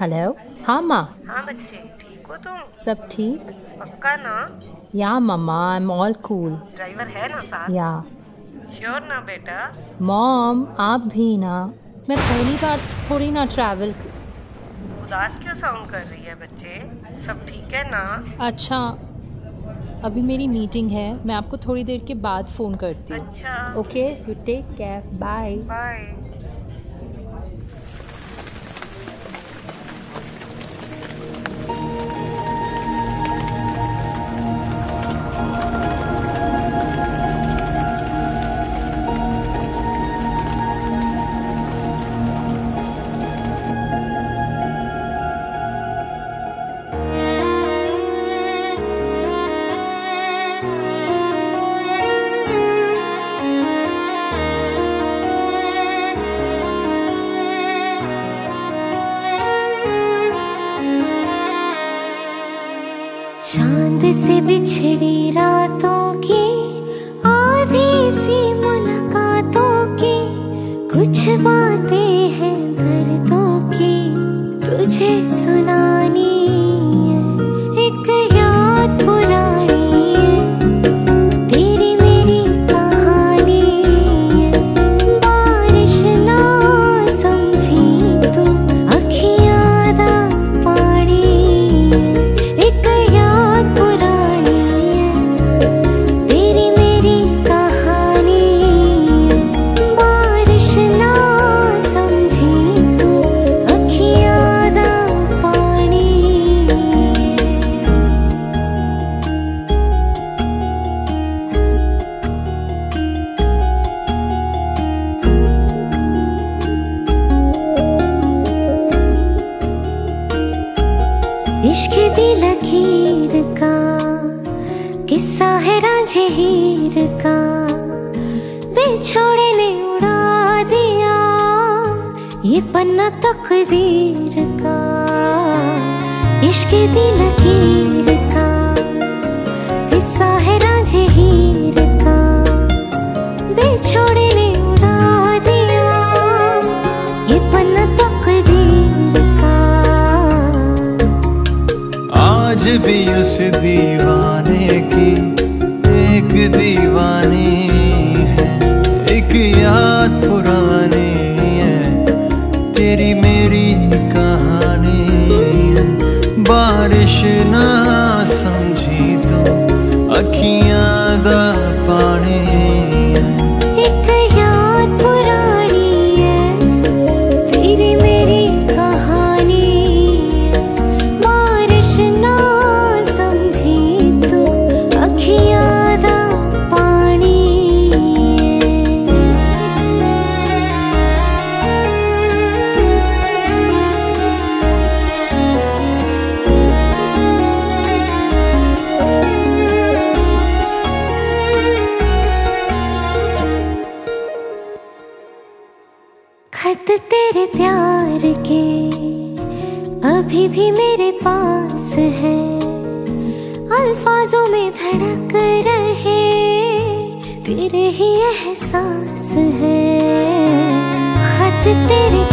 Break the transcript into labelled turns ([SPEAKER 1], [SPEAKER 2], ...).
[SPEAKER 1] Hello. हाँ माँ।
[SPEAKER 2] हाँ बच्चे। ठीक हो तुम?
[SPEAKER 1] सब ठीक?
[SPEAKER 2] पक्का ना?
[SPEAKER 1] या मम्मा I am all cool
[SPEAKER 2] driver है ना साथ?
[SPEAKER 1] या।
[SPEAKER 2] श्योर ना बेटा?
[SPEAKER 1] मॉम आप भी ना। मैं पहली बार थोड़ी ना ट्रैवल
[SPEAKER 2] उदास क्यों साउंड कर रही है बच्चे? सब ठीक है ना?
[SPEAKER 1] अच्छा। अभी मेरी मीटिंग है। मैं आपको थोड़ी देर के बाद फ़ोन करती हूँ।
[SPEAKER 2] अच्छा।
[SPEAKER 1] Okay you take care bye
[SPEAKER 2] bye
[SPEAKER 3] से बिछड़ी रातों की, आधी सी मुलाकातों की, कुछ बातें हैं दर्दों की, तुझे सुनानी इश्क दी लकीर का, किस्सा है रांझे हीर का। बेछोड़े ने उड़ा दिया ये पन्ना तकदीर का। इश्क दी लकीर
[SPEAKER 4] भी उस दीवाने की एक दीवानी है, एक याद पुरानी है, तेरी मेरी कहानी है। बारिश ना
[SPEAKER 3] खत तेरे प्यार के, अभी भी मेरे पास है। अल्फाजों में धड़क रहे, तेरे ही एहसास है। खत तेरे